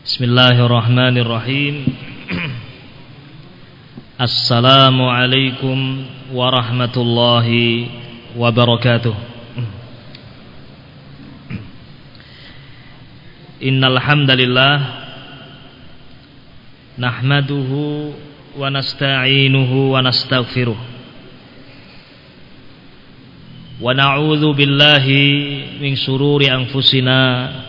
Bismillahirrahmanirrahim. Assalamualaikum warahmatullahi wabarakatuh. Innal hamdalillah nahmaduhu wa nasta'inuhu wa nastaghfiruh. Wa na'udzu billahi min shururi anfusina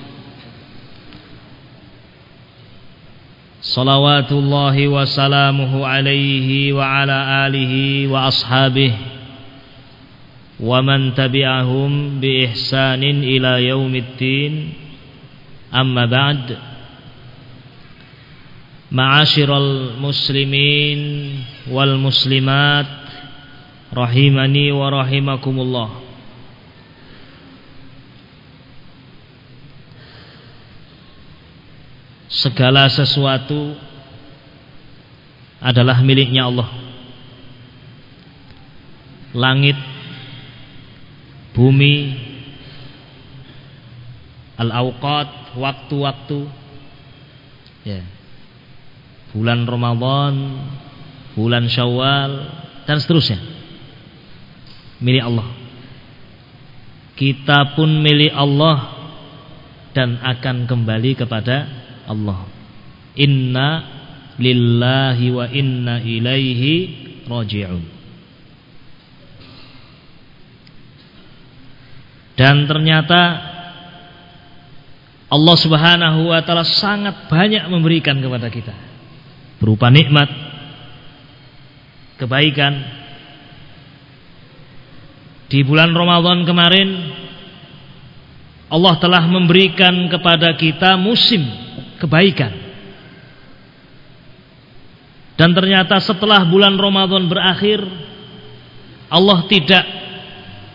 Salawatullahi wa salamuhu alaihi wa ala alihi wa ashabih Wa man tabi'ahum bi ihsanin ila yaumiddin Amma ba'd Ma'asyiral muslimin wal muslimat Rahimani wa rahimakumullah segala sesuatu adalah miliknya Allah. Langit, bumi, al-awqat, waktu-waktu, ya. bulan Ramadan, bulan Syawal, dan seterusnya. Milik Allah. Kita pun milik Allah dan akan kembali kepada Allah. Inna lillahi wa inna ilaihi raji'un. Dan ternyata Allah subhanahu wa ta'ala sangat banyak memberikan kepada kita. Berupa nikmat Kebaikan. Di bulan Ramadan kemarin Allah telah memberikan kepada kita musim kebaikan. Dan ternyata setelah bulan Ramadan berakhir Allah tidak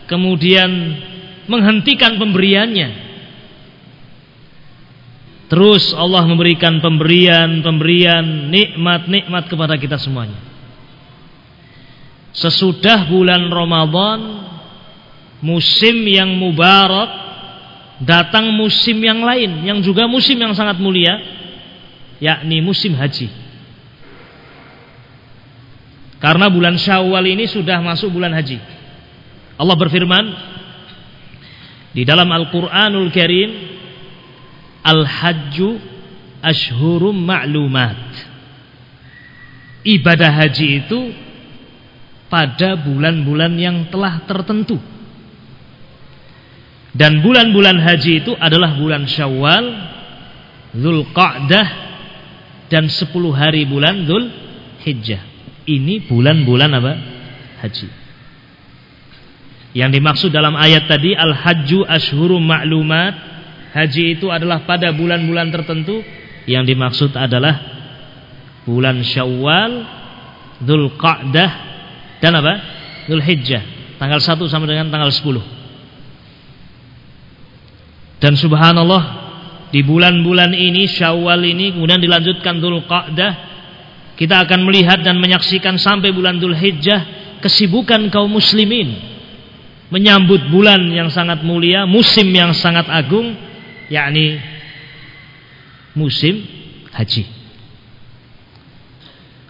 kemudian menghentikan pemberiannya. Terus Allah memberikan pemberian-pemberian nikmat-nikmat kepada kita semuanya. Sesudah bulan Ramadan musim yang mubarak datang musim yang lain yang juga musim yang sangat mulia yakni musim haji. Karena bulan Syawal ini sudah masuk bulan haji. Allah berfirman di dalam Al-Qur'anul Karim Al-Hajju ashhurum ma'lumat. Ibadah haji itu pada bulan-bulan yang telah tertentu dan bulan-bulan haji itu adalah bulan Syawal, Zulqa'dah dan 10 hari bulan Dzul Hijjah. Ini bulan-bulan apa? Haji. Yang dimaksud dalam ayat tadi al-hajju ashhurum ma'lumat. Haji itu adalah pada bulan-bulan tertentu. Yang dimaksud adalah bulan Syawal, Dzulqa'dah dan apa? Dzulhijjah. Tanggal 1 sampai dengan tanggal 10. Dan subhanallah di bulan-bulan ini Syawal ini kemudian dilanjutkan Dzulqa'dah kita akan melihat dan menyaksikan sampai bulan Dzulhijjah kesibukan kaum muslimin menyambut bulan yang sangat mulia, musim yang sangat agung yakni musim haji.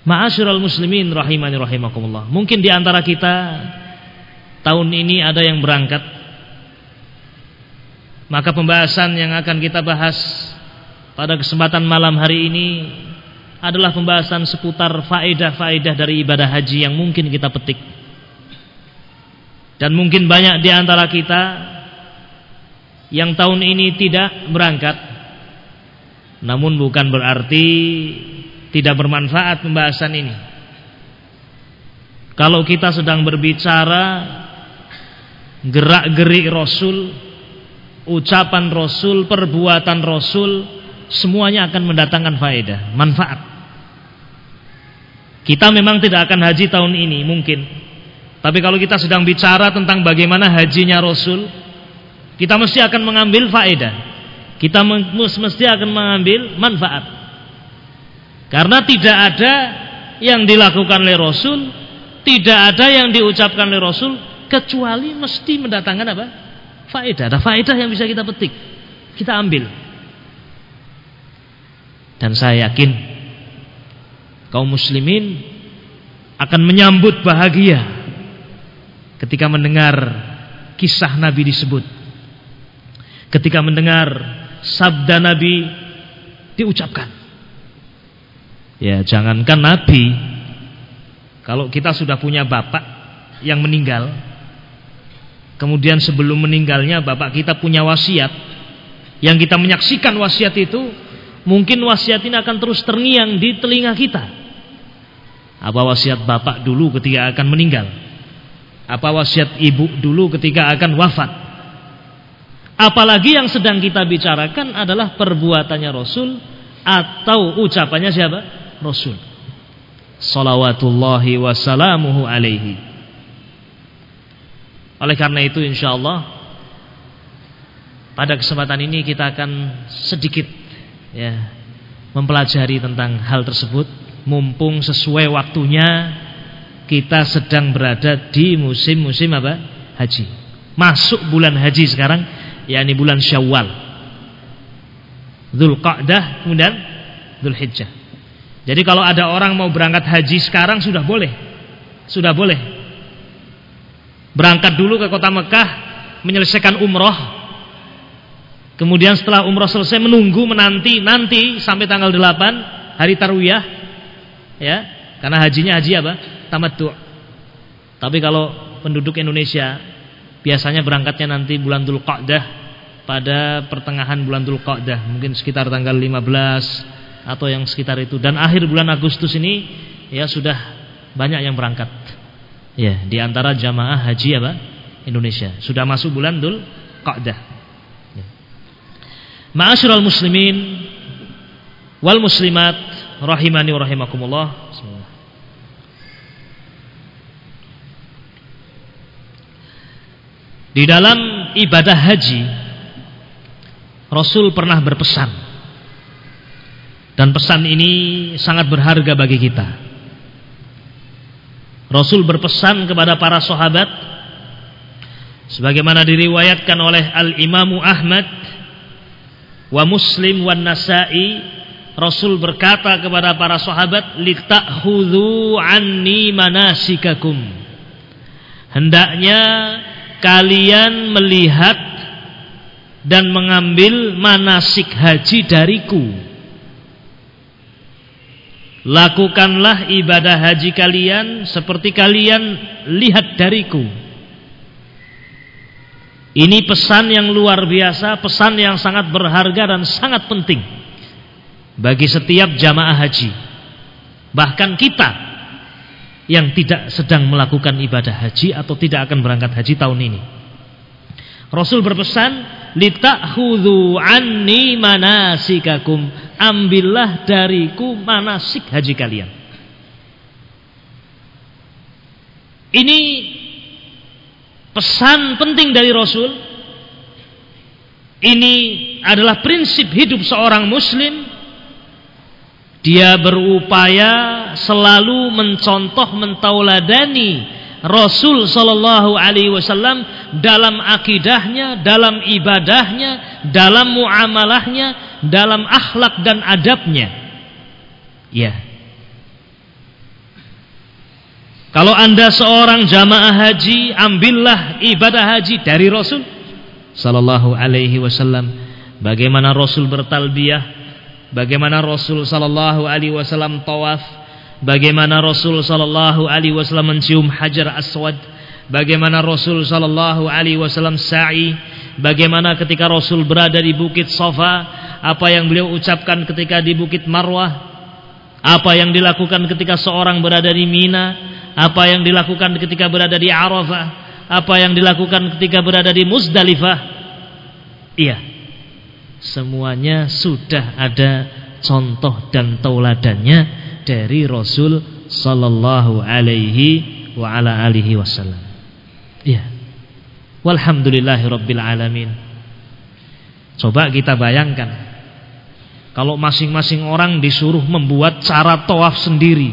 Ma'asyiral muslimin rahimani rahimakumullah. Mungkin di antara kita tahun ini ada yang berangkat maka pembahasan yang akan kita bahas pada kesempatan malam hari ini adalah pembahasan seputar faedah-faedah dari ibadah haji yang mungkin kita petik. Dan mungkin banyak di antara kita yang tahun ini tidak berangkat. Namun bukan berarti tidak bermanfaat pembahasan ini. Kalau kita sedang berbicara gerak-gerik Rasul ucapan Rasul, perbuatan Rasul, semuanya akan mendatangkan faedah, manfaat. Kita memang tidak akan haji tahun ini mungkin. Tapi kalau kita sedang bicara tentang bagaimana hajinya Rasul, kita mesti akan mengambil faedah. Kita mesti akan mengambil manfaat. Karena tidak ada yang dilakukan oleh Rasul, tidak ada yang diucapkan oleh Rasul kecuali mesti mendatangkan apa? Faedah. Ada faedah yang bisa kita petik. Kita ambil. Dan saya yakin kaum muslimin akan menyambut bahagia ketika mendengar kisah Nabi disebut. Ketika mendengar sabda Nabi diucapkan. Ya, jangankan Nabi kalau kita sudah punya bapak yang meninggal Kemudian sebelum meninggalnya bapak kita punya wasiat. Yang kita menyaksikan wasiat itu Mungkin wasiat ini akan terus terngiang di telinga kita. Apa wasiat bapak dulu ketika akan meninggal? Apa wasiat ibu dulu ketika akan wafat? Apalagi yang sedang kita bicarakan adalah perbuatannya Rasul Atau ucapannya siapa? Rasul. Salawatullahi wassalamuhu alaihi oleh karena itu insya Allah pada kesempatan ini kita akan sedikit ya mempelajari tentang hal tersebut mumpung sesuai waktunya kita sedang berada di musim-musim apa? haji. Masuk bulan haji sekarang yakni bulan Syawal. Dzulqa'dah kemudian Dzulhijjah. Jadi kalau ada orang mau berangkat haji sekarang sudah boleh. Sudah boleh Berangkat dulu ke kota Mekah menyelesaikan umroh. Kemudian setelah umroh selesai menunggu menanti nanti sampai tanggal 8 hari tarwiyah ya. Karena hajinya haji apa? Tamattu. Tapi kalau penduduk Indonesia biasanya berangkatnya nanti bulan Dzulqa'dah pada pertengahan bulan Dzulqa'dah. Mungkin sekitar tanggal 15 atau yang sekitar itu. Dan akhir bulan Agustus ini ya sudah banyak yang berangkat Ya, di antara jamaah haji apa? Indonesia. Sudah masuk bulan Dzul Qa'dah. Ya. Ma'asyiral muslimin wal muslimat rahimani wa rahimakumullah. Di dalam ibadah haji Rasul pernah berpesan dan pesan ini sangat berharga bagi kita. Rasul berpesan kepada para sahabat sebagaimana diriwayatkan oleh Al-Imamu Ahmad wa Muslim wa Nasa'i Rasul berkata kepada para sahabat litakhudhu anni manasikakum. Hendaknya kalian melihat dan mengambil manasik haji dariku Lakukanlah ibadah haji kalian seperti kalian lihat dariku. Ini pesan yang luar biasa, pesan yang sangat berharga dan sangat penting bagi setiap jamaah haji. Bahkan kita yang tidak sedang melakukan ibadah haji atau tidak akan berangkat haji tahun ini. Rasul berpesan, "Litakhudhu anni manasikakum." ambillah dariku manasik haji kalian. Ini pesan penting dari Rasul. Ini adalah prinsip hidup seorang muslim. Dia berupaya selalu mencontoh mentauladani Rasul sallallahu alaihi wasallam dalam akidahnya, dalam ibadahnya, dalam muamalahnya, dalam akhlak dan adabnya. Ya. Kalau Anda seorang jamaah haji, ambillah ibadah haji dari Rasul sallallahu alaihi wasallam. Bagaimana Rasul bertalbiyah, bagaimana Rasul sallallahu alaihi wasallam tawaf, bagaimana Rasul sallallahu alaihi wasallam mencium hajar aswad, bagaimana Rasul sallallahu alaihi wasallam sa'i, bagaimana ketika Rasul berada di bukit Safa, apa yang beliau ucapkan ketika di bukit Marwah, apa yang dilakukan ketika seorang berada di Mina, apa yang dilakukan ketika berada di Arafah, apa yang dilakukan ketika berada di Muzdalifah. Iya. Semuanya sudah ada contoh dan tauladannya dari Rasul sallallahu alaihi wa ala alihi wasallam. Ya. Walhamdulillahirabbil alamin. Coba kita bayangkan kalau masing-masing orang disuruh membuat cara tawaf sendiri,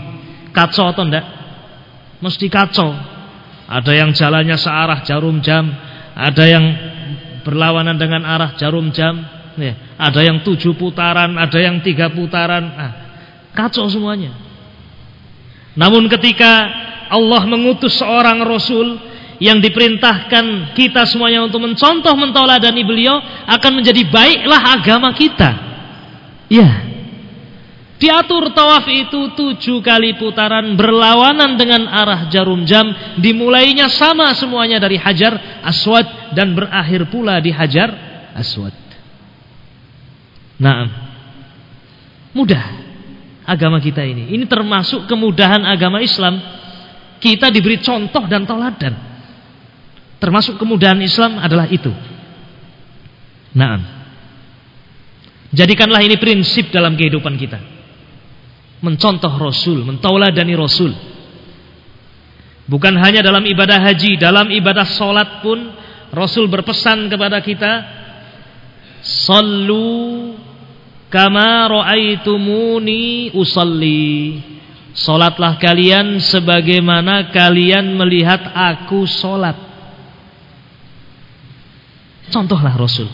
kacau atau enggak? Mesti kacau. Ada yang jalannya searah jarum jam, ada yang berlawanan dengan arah jarum jam, ya. ada yang tujuh putaran, ada yang tiga putaran, ah, kacau semuanya. Namun ketika Allah mengutus seorang Rasul yang diperintahkan kita semuanya untuk mencontoh mentauladani beliau akan menjadi baiklah agama kita. Ya. Diatur tawaf itu tujuh kali putaran berlawanan dengan arah jarum jam. Dimulainya sama semuanya dari hajar aswad dan berakhir pula di hajar aswad. Nah, mudah agama kita ini. Ini termasuk kemudahan agama Islam. Kita diberi contoh dan teladan. Termasuk kemudahan Islam adalah itu. Nah, Jadikanlah ini prinsip dalam kehidupan kita. Mencontoh Rasul, mentauladani Rasul. Bukan hanya dalam ibadah haji, dalam ibadah solat pun Rasul berpesan kepada kita, Sallu kama ra'aitumuni usalli. Solatlah kalian sebagaimana kalian melihat aku solat. Contohlah Rasul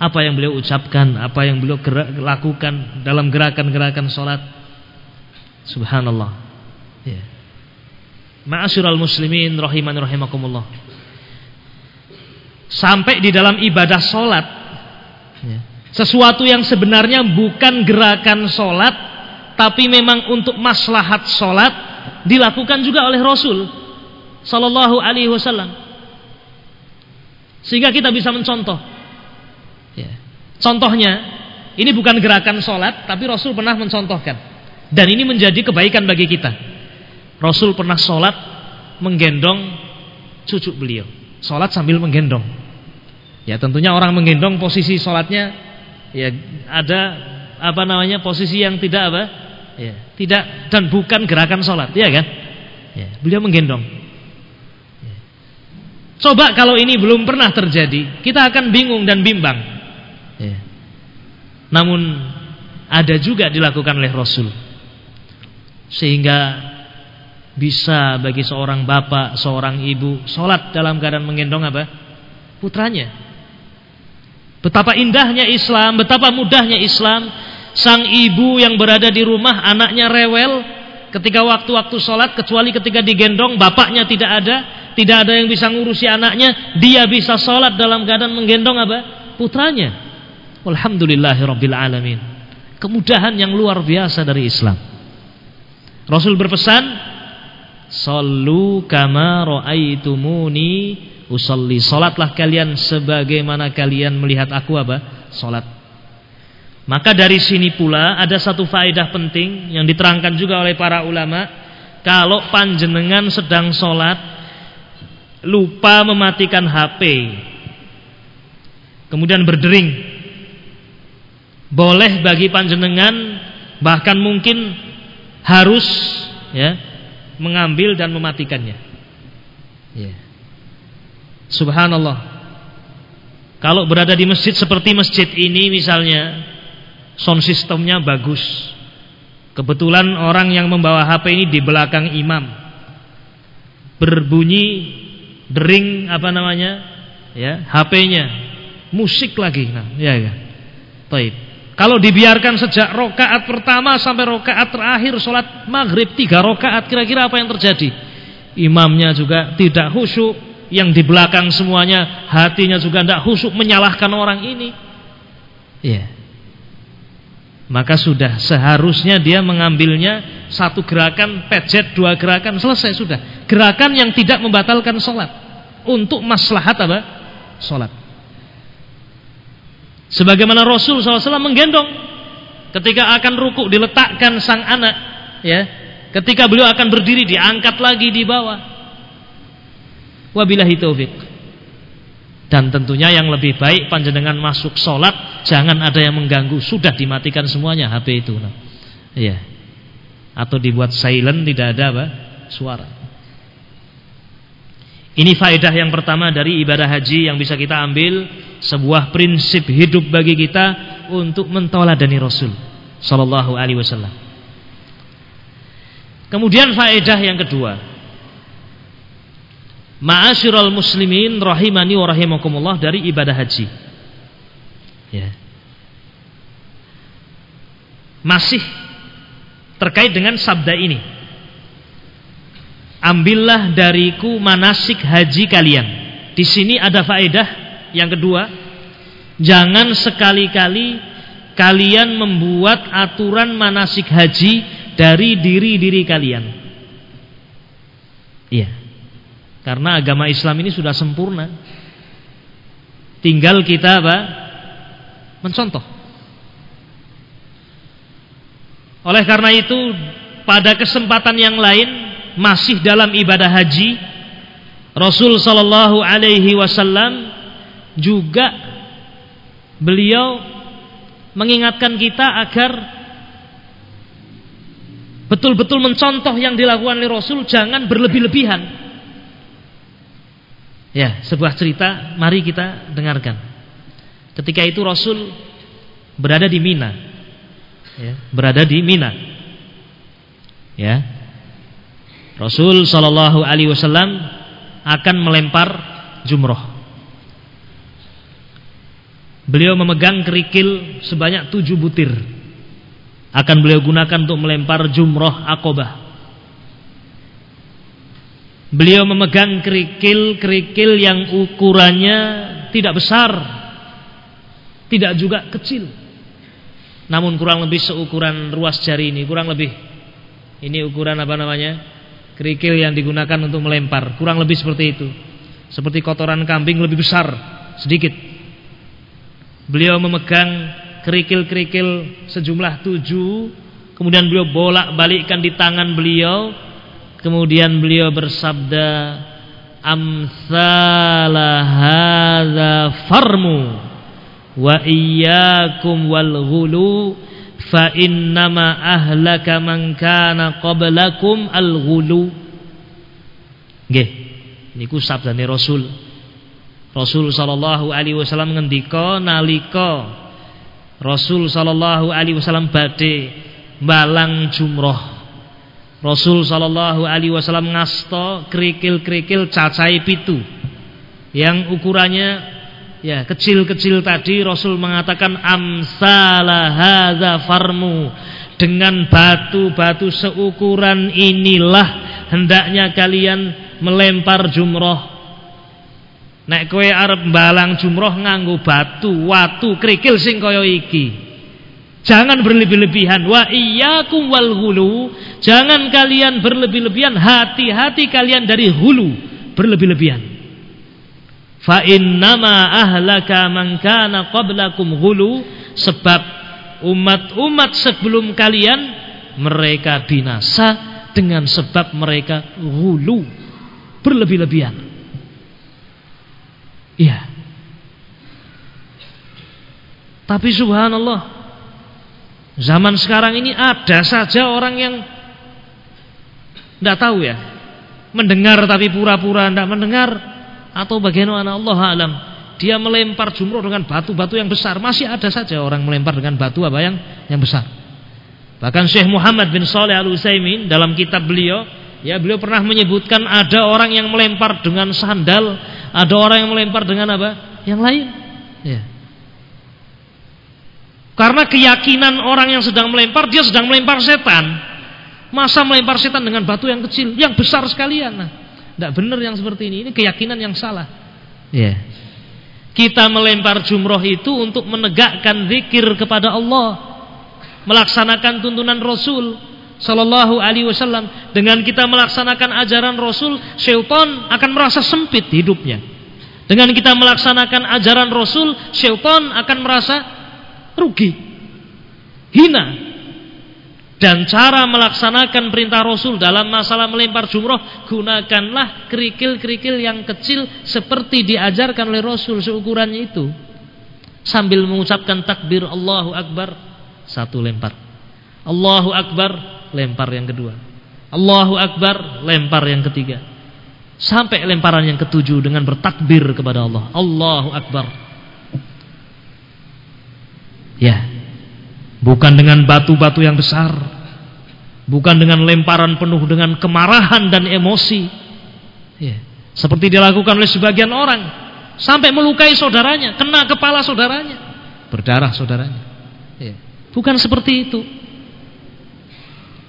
apa yang beliau ucapkan, apa yang beliau gerak, lakukan dalam gerakan-gerakan sholat. Subhanallah. Ya. Ma'asyiral muslimin rahiman rahimakumullah. Sampai di dalam ibadah sholat, ya. Sesuatu yang sebenarnya bukan gerakan sholat, tapi memang untuk maslahat sholat dilakukan juga oleh Rasul Sallallahu Alaihi Wasallam. Sehingga kita bisa mencontoh Ya. Contohnya, ini bukan gerakan sholat, tapi Rasul pernah mencontohkan. Dan ini menjadi kebaikan bagi kita. Rasul pernah sholat menggendong cucu beliau. Sholat sambil menggendong. Ya tentunya orang menggendong posisi sholatnya ya ada apa namanya posisi yang tidak apa ya tidak dan bukan gerakan sholat ya kan ya, beliau menggendong ya. coba kalau ini belum pernah terjadi kita akan bingung dan bimbang Ya. Namun ada juga dilakukan oleh Rasul. Sehingga bisa bagi seorang bapak, seorang ibu sholat dalam keadaan menggendong apa? Putranya. Betapa indahnya Islam, betapa mudahnya Islam. Sang ibu yang berada di rumah, anaknya rewel ketika waktu-waktu sholat, kecuali ketika digendong, bapaknya tidak ada, tidak ada yang bisa ngurusi anaknya, dia bisa sholat dalam keadaan menggendong apa? Putranya. Alhamdulillahirabbil alamin. Kemudahan yang luar biasa dari Islam. Rasul berpesan, "Shallu kama raaitumuni usolli." Salatlah kalian sebagaimana kalian melihat aku apa? Salat. Maka dari sini pula ada satu faedah penting yang diterangkan juga oleh para ulama, kalau panjenengan sedang salat lupa mematikan HP kemudian berdering boleh bagi panjenengan bahkan mungkin harus ya mengambil dan mematikannya. Ya. Subhanallah. Kalau berada di masjid seperti masjid ini misalnya sound sistemnya bagus. Kebetulan orang yang membawa HP ini di belakang imam. Berbunyi dering apa namanya? Ya, HP-nya. Musik lagi. Nah, ya ya. Baik. Kalau dibiarkan sejak rokaat pertama sampai rokaat terakhir sholat maghrib tiga rokaat kira-kira apa yang terjadi? Imamnya juga tidak khusyuk, yang di belakang semuanya hatinya juga tidak khusyuk menyalahkan orang ini. Ya. Maka sudah seharusnya dia mengambilnya satu gerakan pejet dua gerakan selesai sudah. Gerakan yang tidak membatalkan sholat untuk maslahat apa? Sholat. Sebagaimana Rasul SAW menggendong ketika akan ruku diletakkan sang anak, ya. Ketika beliau akan berdiri diangkat lagi di bawah. Wabillahi taufik. Dan tentunya yang lebih baik panjenengan masuk sholat jangan ada yang mengganggu. Sudah dimatikan semuanya HP itu. Nah. Ya. atau dibuat silent tidak ada apa? suara. Ini faedah yang pertama dari ibadah haji yang bisa kita ambil sebuah prinsip hidup bagi kita untuk mentoladani Rasul sallallahu alaihi wasallam. Kemudian faedah yang kedua. Ma'asyiral muslimin rahimani wa rahimakumullah dari ibadah haji. Ya. Masih terkait dengan sabda ini. Ambillah dariku manasik haji kalian. Di sini ada faedah yang kedua. Jangan sekali-kali kalian membuat aturan manasik haji dari diri-diri kalian. Iya. Karena agama Islam ini sudah sempurna. Tinggal kita apa? Mencontoh. Oleh karena itu pada kesempatan yang lain masih dalam ibadah haji Rasul sallallahu alaihi wasallam juga beliau mengingatkan kita agar betul-betul mencontoh yang dilakukan oleh Rasul jangan berlebih-lebihan. Ya, sebuah cerita mari kita dengarkan. Ketika itu Rasul berada di Mina ya, berada di Mina. Ya. Rasul Shallallahu alaihi wasallam akan melempar jumroh. Beliau memegang kerikil sebanyak tujuh butir. Akan beliau gunakan untuk melempar jumroh akobah. Beliau memegang kerikil-kerikil yang ukurannya tidak besar, tidak juga kecil. Namun kurang lebih seukuran ruas jari ini kurang lebih. Ini ukuran apa namanya? Kerikil yang digunakan untuk melempar. Kurang lebih seperti itu. Seperti kotoran kambing lebih besar sedikit. Beliau memegang kerikil-kerikil sejumlah tujuh kemudian beliau bolak balikkan di tangan beliau kemudian beliau bersabda amsalah hadza farmu wa iyyakum wal ghulu fa innama ahlaka man kana qablakum al ghulu. Nggih niku sabdane Rasul. Rasul sallallahu alaihi wasallam ngendika nalika Rasul sallallahu alaihi wasallam badhe balang jumroh Rasul sallallahu alaihi wasallam ngasto kerikil-kerikil cacai pitu yang ukurannya Ya, kecil-kecil tadi Rasul mengatakan amsala hadza. Dengan batu-batu seukuran inilah hendaknya kalian melempar jumroh. Nek kowe arep balang jumroh nganggo batu, watu, kerikil sing kaya iki. Jangan berlebih-lebihan. Wa iyyakum wal hulu. Jangan kalian berlebih-lebihan. Hati-hati kalian dari hulu berlebih-lebihan. Fa innama ahlaka man kana qablakum ghulu sebab umat-umat sebelum kalian mereka binasa dengan sebab mereka ghulu berlebih-lebihan. Iya. Tapi subhanallah zaman sekarang ini ada saja orang yang tidak tahu ya. Mendengar tapi pura-pura tidak mendengar atau bagaimana Allah alam. Dia melempar jumroh dengan batu-batu yang besar. Masih ada saja orang melempar dengan batu apa yang yang besar. Bahkan Syekh Muhammad bin Saleh Al Utsaimin dalam kitab beliau ya beliau pernah menyebutkan ada orang yang melempar dengan sandal ada orang yang melempar dengan apa? Yang lain. Ya karena keyakinan orang yang sedang melempar dia sedang melempar setan masa melempar setan dengan batu yang kecil yang besar sekalian nah tidak benar yang seperti ini. Ini keyakinan yang salah. Ya. Kita melempar jumroh itu untuk menegakkan zikir kepada Allah, melaksanakan tuntunan Rasul Sallallahu Alaihi Wasallam. Dengan kita melaksanakan ajaran Rasul, syaitan akan merasa sempit hidupnya. Dengan kita melaksanakan ajaran Rasul, syaitan akan merasa rugi, hina, dan cara melaksanakan perintah Rasul dalam masalah melempar jumroh gunakanlah kerikil-kerikil yang kecil seperti diajarkan oleh Rasul seukurannya itu sambil mengucapkan takbir Allahu Akbar satu lempar Allahu Akbar lempar yang kedua. Allahu Akbar, lempar yang ketiga. Sampai lemparan yang ketujuh dengan bertakbir kepada Allah. Allahu Akbar. Ya. Bukan dengan batu-batu yang besar. Bukan dengan lemparan penuh dengan kemarahan dan emosi. Ya. Seperti dilakukan oleh sebagian orang. Sampai melukai saudaranya. Kena kepala saudaranya. Berdarah saudaranya. Ya. Bukan seperti itu.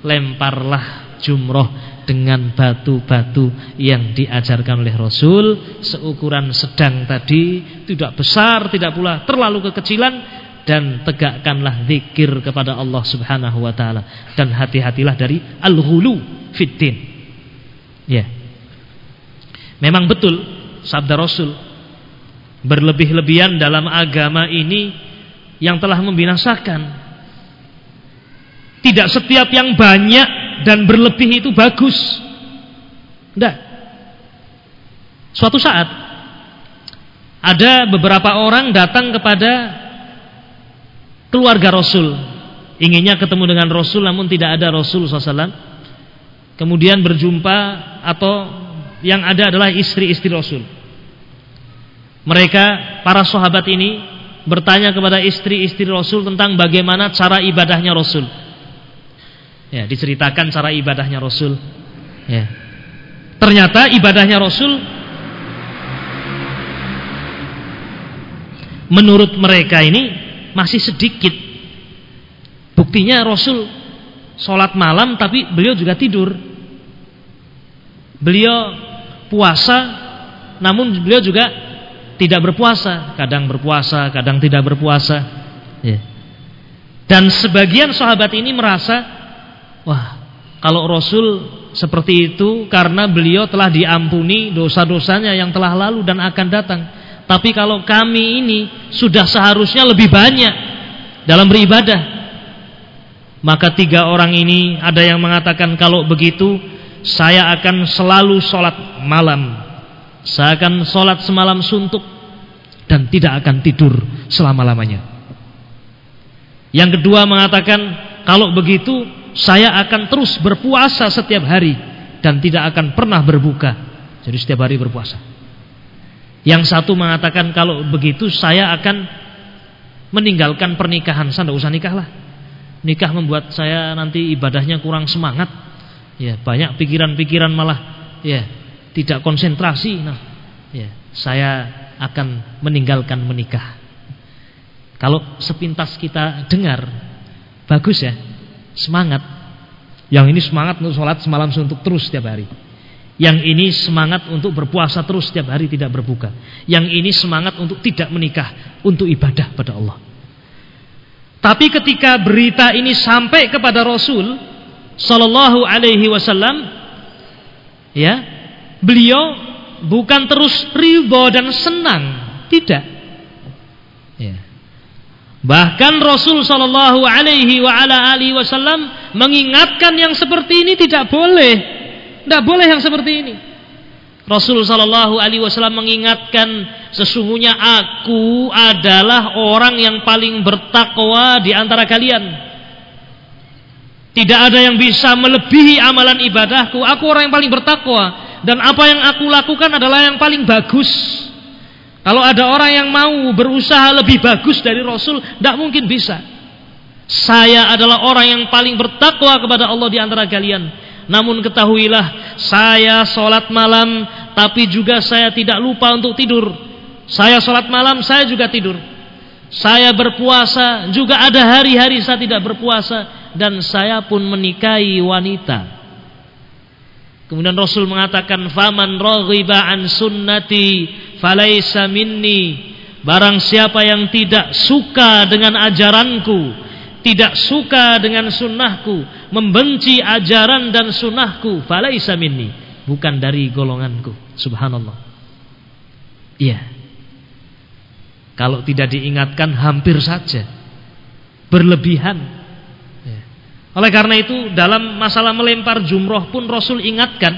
Lemparlah jumroh dengan batu-batu yang diajarkan oleh Rasul seukuran sedang tadi tidak besar tidak pula terlalu kekecilan dan tegakkanlah zikir kepada Allah Subhanahu wa taala dan hati-hatilah dari al-ghulu fiddin ya memang betul sabda Rasul berlebih-lebihan dalam agama ini yang telah membinasakan tidak setiap yang banyak dan berlebih itu bagus. Tidak. Suatu saat ada beberapa orang datang kepada keluarga Rasul, inginnya ketemu dengan Rasul namun tidak ada Rasul SAW. Kemudian berjumpa atau yang ada adalah istri-istri Rasul. Mereka para sahabat ini bertanya kepada istri-istri Rasul tentang bagaimana cara ibadahnya Rasul. Ya, diceritakan cara ibadahnya Rasul. Ya. Ternyata ibadahnya Rasul menurut mereka ini masih sedikit. Buktinya Rasul sholat malam tapi beliau juga tidur. Beliau puasa namun beliau juga tidak berpuasa. Kadang berpuasa, kadang tidak berpuasa. Ya. Dan sebagian sahabat ini merasa Wah, kalau Rasul seperti itu karena beliau telah diampuni dosa-dosanya yang telah lalu dan akan datang. Tapi kalau kami ini sudah seharusnya lebih banyak dalam beribadah. Maka tiga orang ini ada yang mengatakan kalau begitu saya akan selalu sholat malam. Saya akan sholat semalam suntuk dan tidak akan tidur selama-lamanya. Yang kedua mengatakan kalau begitu saya akan terus berpuasa setiap hari dan tidak akan pernah berbuka. Jadi setiap hari berpuasa. Yang satu mengatakan kalau begitu saya akan meninggalkan pernikahan. Saya tidak usah nikah lah. Nikah membuat saya nanti ibadahnya kurang semangat. Ya, banyak pikiran-pikiran malah ya tidak konsentrasi. Nah, ya, saya akan meninggalkan menikah. Kalau sepintas kita dengar bagus ya semangat. Yang ini semangat untuk sholat semalam suntuk terus setiap hari. Yang ini semangat untuk berpuasa terus setiap hari tidak berbuka. Yang ini semangat untuk tidak menikah, untuk ibadah pada Allah. Tapi ketika berita ini sampai kepada Rasul Sallallahu Alaihi Wasallam, ya, beliau bukan terus ridho dan senang, tidak. Ya. Bahkan Rasul Shallallahu Alaihi Wasallam mengingatkan yang seperti ini tidak boleh, tidak boleh yang seperti ini. Rasul Shallallahu Alaihi Wasallam mengingatkan sesungguhnya aku adalah orang yang paling bertakwa di antara kalian. Tidak ada yang bisa melebihi amalan ibadahku. Aku orang yang paling bertakwa dan apa yang aku lakukan adalah yang paling bagus. Kalau ada orang yang mau berusaha lebih bagus dari Rasul, tidak mungkin bisa. Saya adalah orang yang paling bertakwa kepada Allah di antara kalian. Namun ketahuilah, saya sholat malam, tapi juga saya tidak lupa untuk tidur. Saya sholat malam, saya juga tidur. Saya berpuasa, juga ada hari-hari saya tidak berpuasa. Dan saya pun menikahi wanita. Kemudian Rasul mengatakan faman raghiba an sunnati falaisa minni barang siapa yang tidak suka dengan ajaranku tidak suka dengan sunnahku membenci ajaran dan sunnahku falaisa minni. Bukan dari golonganku. Subhanallah. Iya. Kalau tidak diingatkan hampir saja. Berlebihan. Oleh karena itu dalam masalah melempar jumroh pun Rasul ingatkan.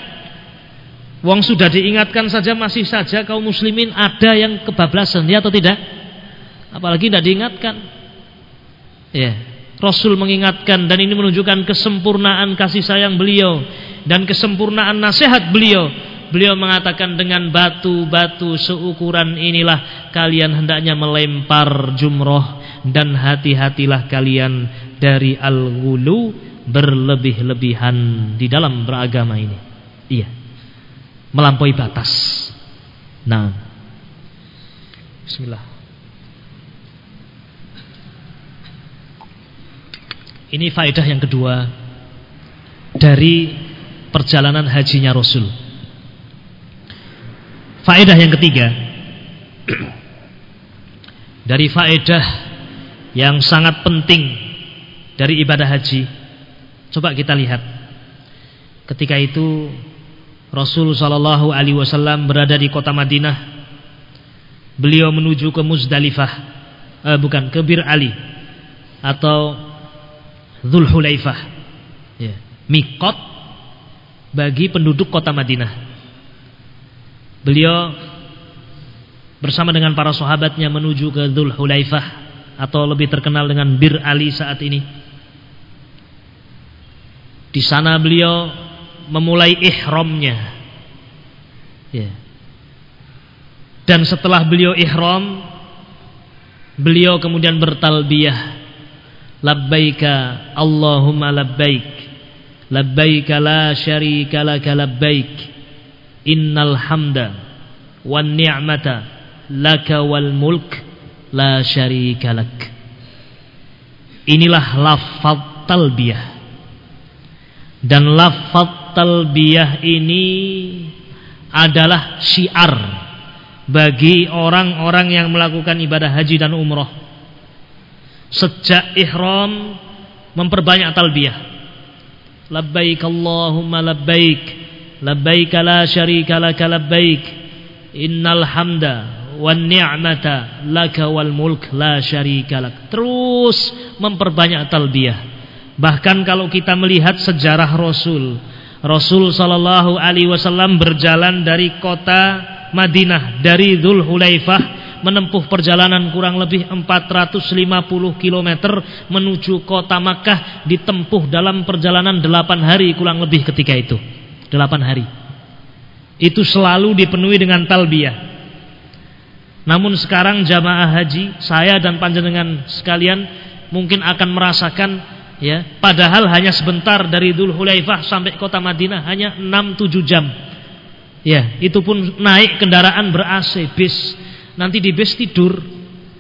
Wong sudah diingatkan saja masih saja kaum muslimin ada yang kebablasan ya atau tidak? Apalagi tidak diingatkan. Ya. Rasul mengingatkan dan ini menunjukkan kesempurnaan kasih sayang beliau dan kesempurnaan nasihat beliau. Beliau mengatakan dengan batu-batu seukuran inilah kalian hendaknya melempar jumroh dan hati-hatilah kalian dari al-ghulu berlebih-lebihan di dalam beragama ini. Iya. Melampaui batas. Nah. Bismillah. Ini faedah yang kedua dari perjalanan hajinya Rasul. Faedah yang ketiga dari faedah yang sangat penting dari ibadah haji. Coba kita lihat. Ketika itu Rasul Shallallahu Alaihi Wasallam berada di kota Madinah. Beliau menuju ke Muzdalifah, eh, bukan ke Bir Ali atau Zulhulaifah ya. Mikot bagi penduduk kota Madinah Beliau bersama dengan para sahabatnya menuju ke Zulhulaifah atau lebih terkenal dengan Bir Ali saat ini. Di sana beliau memulai ihramnya. Ya. Dan setelah beliau ihram, beliau kemudian bertalbiyah labbaika Allahumma labbaik. Labbaika la syarika laka labbaik. Innal hamda wan ni'mata laka wal mulk la syarika lak. Inilah lafaz talbiyah. Dan lafaz talbiyah ini adalah syiar bagi orang-orang yang melakukan ibadah haji dan umroh sejak ihram memperbanyak talbiyah. Labbaik Allahumma labbaik labbaik la syarika laka labbaik. Innal hamda wan ni'mata laka wal mulk la syarika lak. Terus memperbanyak talbiyah. Bahkan kalau kita melihat sejarah Rasul Rasul sallallahu alaihi wasallam berjalan dari kota Madinah dari Dzulhulaifah menempuh perjalanan kurang lebih 450 km menuju kota Makkah ditempuh dalam perjalanan 8 hari kurang lebih ketika itu. 8 hari. Itu selalu dipenuhi dengan talbiyah. Namun sekarang jamaah haji saya dan panjenengan sekalian mungkin akan merasakan ya padahal hanya sebentar dari Dhul Hulaifah sampai kota Madinah hanya 6-7 jam. Ya itu pun naik kendaraan ber AC bis nanti di bus tidur.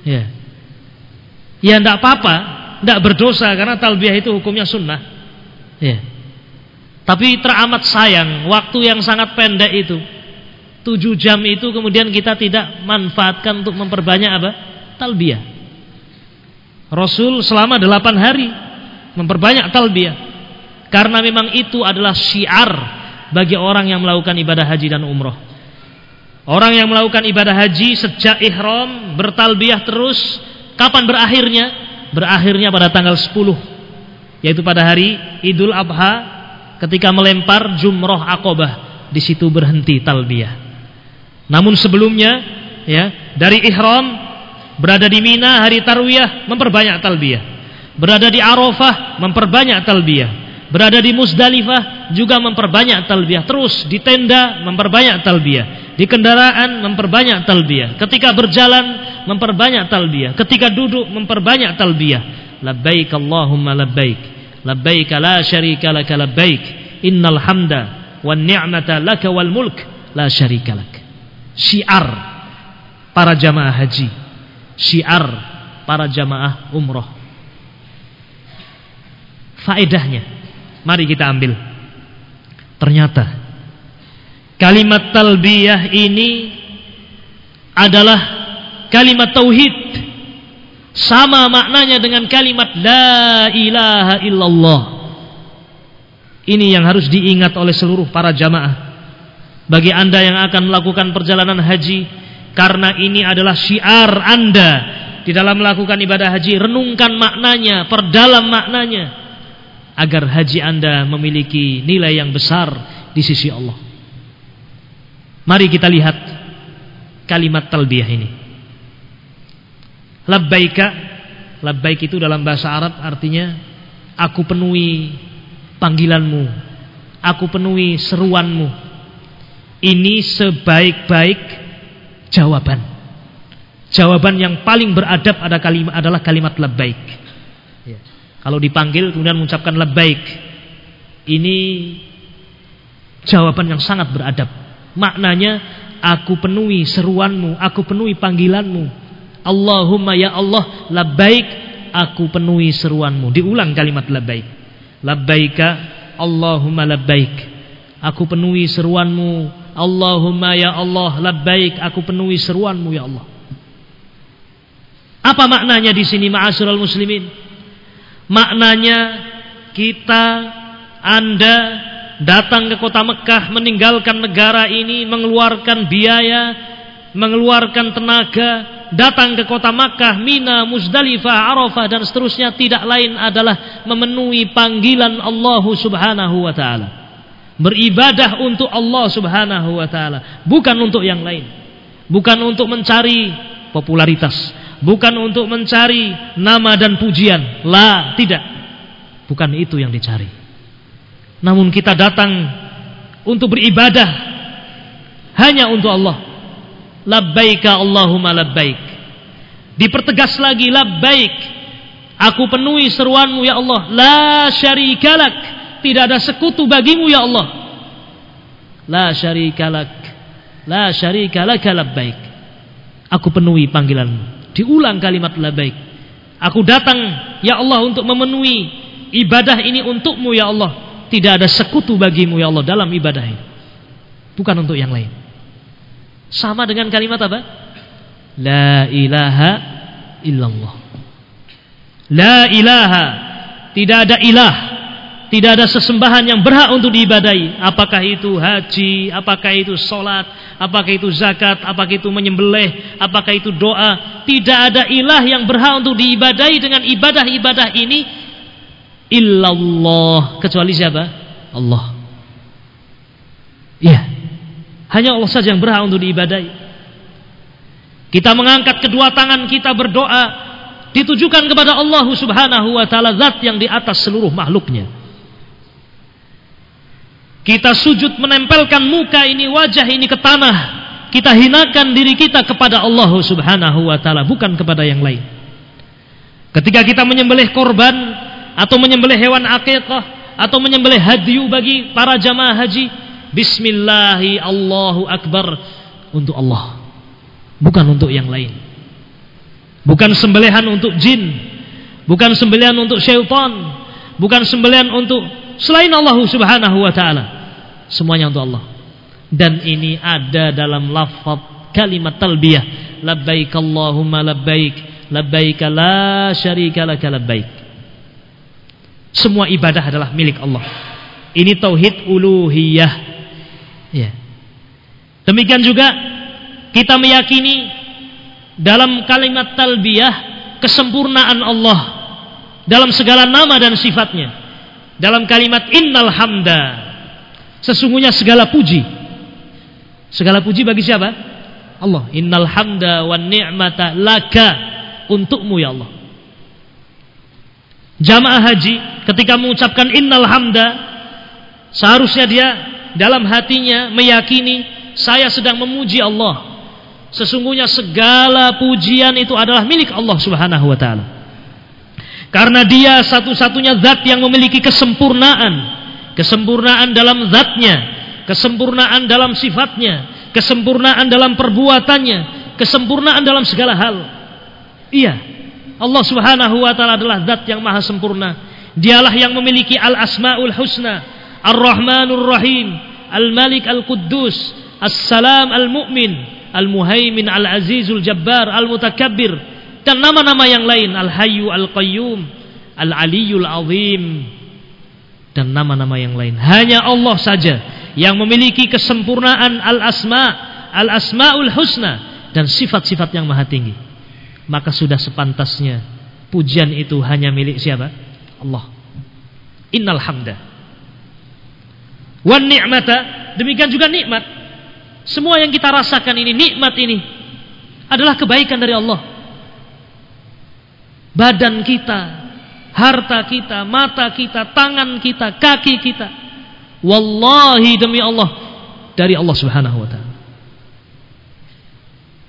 Ya. Ya tidak apa-apa. Tidak berdosa karena talbiyah itu hukumnya sunnah. Ya. Tapi teramat sayang waktu yang sangat pendek itu. Tujuh jam itu kemudian kita tidak manfaatkan untuk memperbanyak apa? Talbiyah. Rasul selama delapan hari memperbanyak talbiyah. Karena memang itu adalah syiar bagi orang yang melakukan ibadah haji dan umroh Orang yang melakukan ibadah haji sejak ihram bertalbiyah terus kapan berakhirnya? Berakhirnya pada tanggal 10 yaitu pada hari Idul Adha ketika melempar jumroh akobah di situ berhenti talbiyah. Namun sebelumnya ya dari ihram berada di Mina hari tarwiyah memperbanyak talbiyah. Berada di Arafah memperbanyak talbiyah. Berada di Musdalifah juga memperbanyak talbiyah. Terus di tenda memperbanyak talbiyah di kendaraan memperbanyak talbiyah. Ketika berjalan memperbanyak talbiyah. Ketika duduk memperbanyak talbiyah. Labbaik Allahumma labbaik. Labbaik la syarika laka labbaik. Innal hamda wan ni'mata laka wal mulk la syarika lak. Syiar para jamaah haji. Syiar para jamaah umroh. Faedahnya. Mari kita ambil. Ternyata Kalimat talbiyah ini adalah kalimat tauhid. Sama maknanya dengan kalimat la ilaha illallah. Ini yang harus diingat oleh seluruh para jamaah. Bagi Anda yang akan melakukan perjalanan haji karena ini adalah syiar Anda di dalam melakukan ibadah haji, renungkan maknanya, perdalam maknanya agar haji Anda memiliki nilai yang besar di sisi Allah. Mari kita lihat kalimat talbiyah ini. Labbaika Labbaik itu dalam bahasa Arab artinya aku penuhi panggilanmu. Aku penuhi seruanmu. Ini sebaik-baik jawaban. Jawaban yang paling beradab ada kalimat adalah kalimat labbaik. Ya. Kalau dipanggil kemudian mengucapkan labbaik. Ini jawaban yang sangat beradab. Maknanya aku penuhi seruanmu, aku penuhi panggilanmu. Allahumma ya Allah labbaik aku penuhi seruanmu. Diulang kalimat labbaik. Labbaika Allahumma labbaik. Aku penuhi seruanmu. Allahumma ya Allah labbaik aku penuhi seruanmu ya Allah. Apa maknanya di sini ma'asyiral muslimin? Maknanya kita anda datang ke kota Mekah meninggalkan negara ini mengeluarkan biaya mengeluarkan tenaga datang ke kota Makkah, Mina, Muzdalifah, Arafah dan seterusnya tidak lain adalah memenuhi panggilan Allah Subhanahu wa taala. Beribadah untuk Allah Subhanahu wa taala, bukan untuk yang lain. Bukan untuk mencari popularitas, bukan untuk mencari nama dan pujian. La, tidak. Bukan itu yang dicari. Namun kita datang untuk beribadah hanya untuk Allah. Labbaika Allahumma labbaik. Dipertegas lagi labbaik. Aku penuhi seruanmu ya Allah. La syarikalak tidak ada sekutu bagimu ya Allah. La syarikalak la syarikalak labbaik. Aku penuhi panggilanmu. Diulang kalimat labbaik. Aku datang ya Allah untuk memenuhi ibadah ini untukmu ya Allah tidak ada sekutu bagimu ya Allah dalam ibadah ini bukan untuk yang lain sama dengan kalimat apa? La ilaha illallah. La ilaha. Tidak ada ilah. Tidak ada sesembahan yang berhak untuk diibadai. Apakah itu haji, apakah itu solat, apakah itu zakat, apakah itu menyembelih, apakah itu doa. Tidak ada ilah yang berhak untuk diibadai dengan ibadah-ibadah ini. Illallah. Kecuali siapa? Allah. Iya. Hanya Allah saja yang berhak untuk diibadai. Kita mengangkat kedua tangan kita berdoa ditujukan kepada Allah Subhanahu wa taala zat yang di atas seluruh makhluknya. Kita sujud menempelkan muka ini wajah ini ke tanah. Kita hinakan diri kita kepada Allah Subhanahu wa taala bukan kepada yang lain. Ketika kita menyembelih korban atau menyembelih hewan akikah atau menyembelih hadiu bagi para jamaah haji, Bismillahi Allahu Akbar. Untuk Allah bukan untuk yang lain. Bukan sembelihan untuk jin bukan sembelihan untuk syaitan bukan sembelihan untuk selain Allah Subhanahu wa taala. Semuanya untuk Allah. Dan ini ada dalam lafaz kalimat talbiyah. Labbaik Allahumma labbaik labbaik la syarika laka labbaik semua ibadah adalah milik Allah ini tauhid uluhiyah Ya. Demikian juga kita meyakini dalam kalimat talbiyah kesempurnaan Allah dalam segala nama dan sifatnya. Dalam kalimat innal hamda sesungguhnya segala puji. Segala puji bagi siapa? Allah. Innal hamda wan ni'mata laka untukmu ya Allah. Jamaah haji ketika mengucapkan innal hamda seharusnya dia dalam hatinya meyakini saya sedang memuji Allah. Sesungguhnya segala pujian itu adalah milik Allah Subhanahu wa taala. Karena dia satu-satunya zat yang memiliki kesempurnaan, kesempurnaan dalam zatnya, kesempurnaan dalam sifatnya, kesempurnaan dalam perbuatannya, kesempurnaan dalam segala hal. Iya, Allah Subhanahu wa taala adalah zat yang maha sempurna. Dialah yang memiliki al-asmaul husna, Ar-Rahmanur Rahim, Al-Malik Al-Quddus, As-Salam Al-Mu'min, Al-Muhaimin Al-Azizul Jabbar, Al-Mutakabbir dan nama-nama yang lain, Al-Hayyu Al-Qayyum, Al-Aliyul Azim dan nama-nama yang lain. Hanya Allah saja yang memiliki kesempurnaan al-asma, al-asmaul husna dan sifat-sifat yang maha tinggi. Maka sudah sepantasnya pujian itu hanya milik siapa? Allah. Innal hamda Wan ni'mata, demikian juga nikmat. Semua yang kita rasakan ini nikmat ini adalah kebaikan dari Allah. badan kita, harta kita, mata kita, tangan kita, kaki kita. Wallahi demi Allah dari Allah Subhanahu wa taala.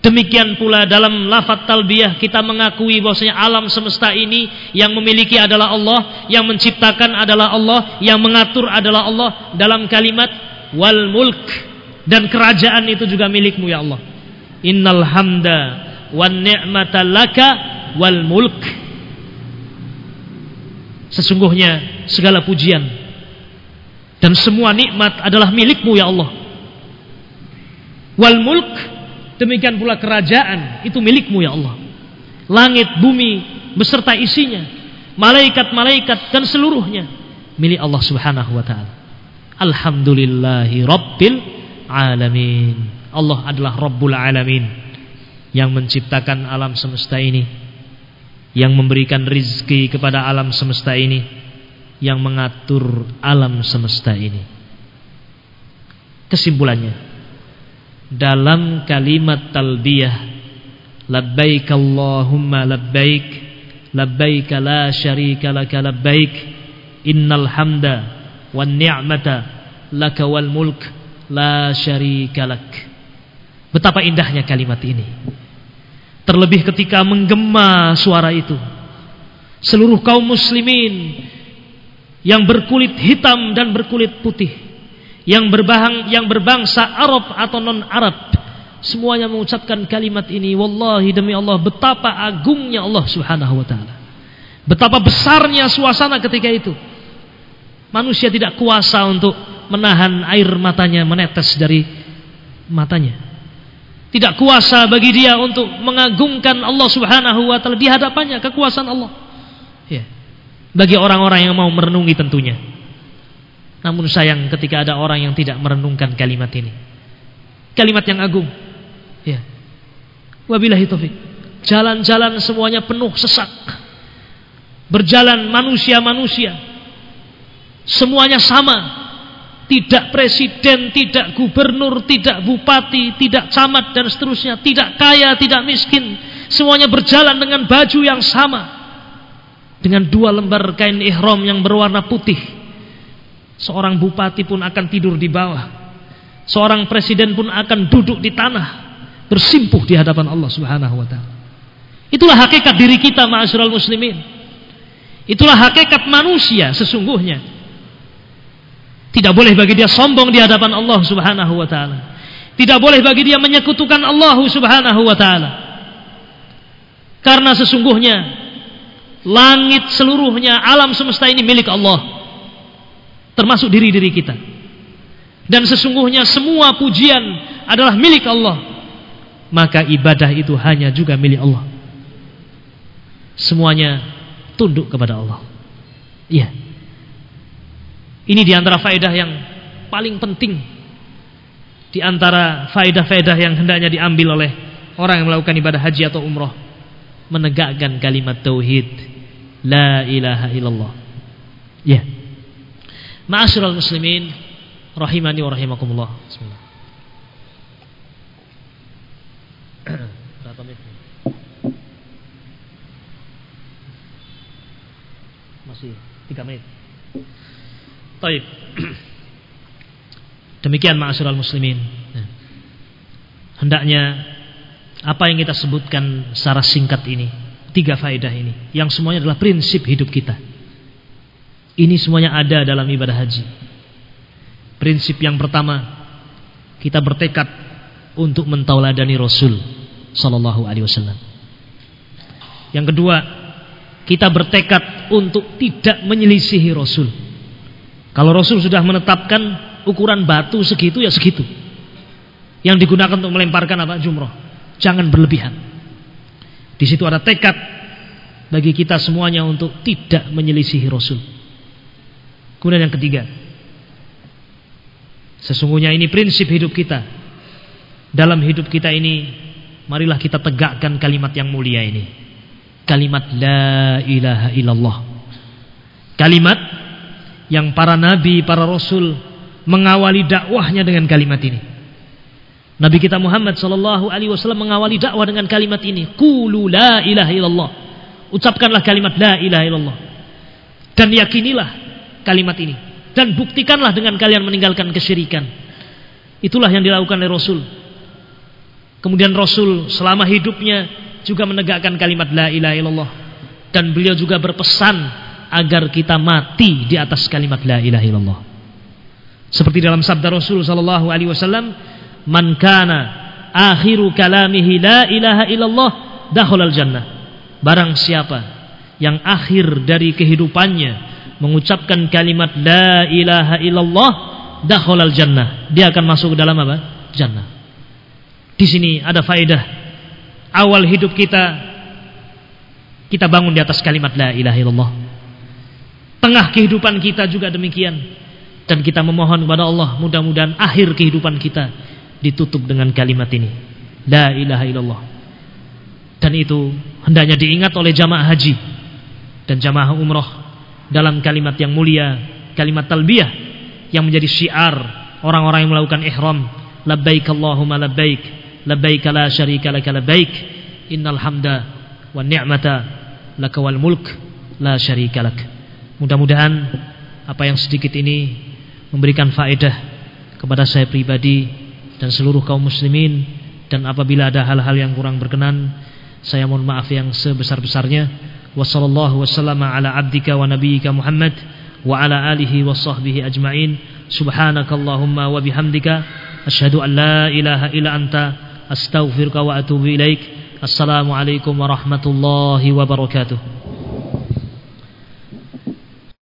Demikian pula dalam lafaz talbiyah kita mengakui bahwasanya alam semesta ini yang memiliki adalah Allah, yang menciptakan adalah Allah, yang mengatur adalah Allah dalam kalimat wal mulk dan kerajaan itu juga milikmu ya Allah. Innal hamda wan ni'mata laka wal mulk. Sesungguhnya segala pujian dan semua nikmat adalah milikmu ya Allah. Wal mulk Demikian pula kerajaan itu milikmu ya Allah. Langit, bumi beserta isinya, malaikat-malaikat dan seluruhnya milik Allah Subhanahu wa taala. Alhamdulillahi rabbil alamin. Allah adalah Rabbul alamin yang menciptakan alam semesta ini, yang memberikan rizki kepada alam semesta ini, yang mengatur alam semesta ini. Kesimpulannya, dalam kalimat talbiyah labbaik Allahumma labbaik labbaik la syarika laka labbaik innal hamda wan ni'mata laka wal mulk la syarika lak. Betapa indahnya kalimat ini. Terlebih ketika menggema suara itu seluruh kaum muslimin yang berkulit hitam dan berkulit putih yang berbahang yang berbangsa Arab atau non Arab semuanya mengucapkan kalimat ini. Wallahi demi Allah betapa agungnya Allah Subhanahu wa taala. Betapa besarnya suasana ketika itu. Manusia tidak kuasa untuk menahan air matanya menetes dari matanya. Tidak kuasa bagi dia untuk mengagungkan Allah Subhanahu wa taala di hadapannya kekuasaan Allah. Ya. Bagi orang-orang yang mau merenungi tentunya namun sayang ketika ada orang yang tidak merenungkan kalimat ini. Kalimat yang agung. Ya. Wabillahi taufik. Jalan-jalan semuanya penuh sesak. Berjalan manusia-manusia. Semuanya sama. Tidak presiden, tidak gubernur, tidak bupati, tidak camat dan seterusnya. Tidak kaya, tidak miskin. Semuanya berjalan dengan baju yang sama. Dengan dua lembar kain ihram yang berwarna putih Seorang bupati pun akan tidur di bawah. Seorang presiden pun akan duduk di tanah. Bersimpuh di hadapan Allah subhanahu wa ta'ala. Itulah hakikat diri kita ma'asyiral muslimin. Itulah hakikat manusia sesungguhnya. Tidak boleh bagi dia sombong di hadapan Allah subhanahu wa ta'ala. Tidak boleh bagi dia menyekutukan Allah subhanahu wa ta'ala. Karena sesungguhnya langit seluruhnya alam semesta ini milik Allah termasuk diri-diri kita. Dan sesungguhnya semua pujian adalah milik Allah. Maka ibadah itu hanya juga milik Allah. Semuanya tunduk kepada Allah. Iya. Ini di antara faedah yang paling penting di antara faedah-faedah yang hendaknya diambil oleh orang yang melakukan ibadah haji atau umroh menegakkan kalimat tauhid la ilaha illallah. Ya. Ma'asyiral muslimin rahimani wa rahimakumullah. Bismillah. Masih 3 menit. Baik. Demikian ma'asyiral muslimin. Hendaknya apa yang kita sebutkan secara singkat ini, tiga faedah ini, yang semuanya adalah prinsip hidup kita. Ini semuanya ada dalam ibadah haji. Prinsip yang pertama, kita bertekad untuk mentauladani Rasul sallallahu alaihi wasallam. Yang kedua, kita bertekad untuk tidak menyelisihi Rasul. Kalau Rasul sudah menetapkan ukuran batu segitu ya segitu. Yang digunakan untuk melemparkan apa? Jumroh. Jangan berlebihan. Di situ ada tekad bagi kita semuanya untuk tidak menyelisihi Rasul. Kemudian yang ketiga, sesungguhnya ini prinsip hidup kita. Dalam hidup kita ini, marilah kita tegakkan kalimat yang mulia ini. Kalimat la ilaha illallah. Kalimat yang para nabi, para rasul mengawali dakwahnya dengan kalimat ini. Nabi kita Muhammad sallallahu alaihi wasallam mengawali dakwah dengan kalimat ini, qulu la ilaha illallah Ucapkanlah kalimat la ilaha illallah. Dan yakinilah kalimat ini. Dan buktikanlah dengan kalian meninggalkan kesyirikan. Itulah yang dilakukan oleh Rasul. Kemudian Rasul selama hidupnya juga menegakkan kalimat la ilaha illallah. Dan beliau juga berpesan agar kita mati di atas kalimat la ilaha illallah. Seperti dalam sabda Rasul sallallahu alaihi wasallam, "Man kana akhiru kalamihi la ilaha illallah dakhalal jannah." Barang siapa yang akhir dari kehidupannya mengucapkan kalimat la ilaha illallah dakhalal jannah. Dia akan masuk ke dalam apa? Jannah. Di sini ada faedah. Awal hidup kita kita bangun di atas kalimat la ilaha illallah. Tengah kehidupan kita juga demikian dan kita memohon kepada Allah mudah-mudahan akhir kehidupan kita ditutup dengan kalimat ini la ilaha illallah dan itu hendaknya diingat oleh jamaah haji dan jamaah umroh dalam kalimat yang mulia kalimat talbiyah yang menjadi syiar orang-orang yang melakukan ihram. Labbaik Allahumma labbaik labbaik la syarika laka labbaik. Innal hamda wa ni'mata laka wal mulk la syarika lak. Mudah-mudahan apa yang sedikit ini memberikan faedah kepada saya pribadi dan seluruh kaum muslimin. Dan apabila ada hal-hal yang kurang berkenan saya mohon maaf yang sebesar-besarnya ala abdika wa nabiyyika Muhammad wa ala alihi wa sahbihi ajma'in. Subhanakallahumma wa bihamdika. Asyhadu an la ilaha illa anta. Astaghfiruka wa atubu ilaik. Assalamu alaikum warahmatullahi wabarakatuh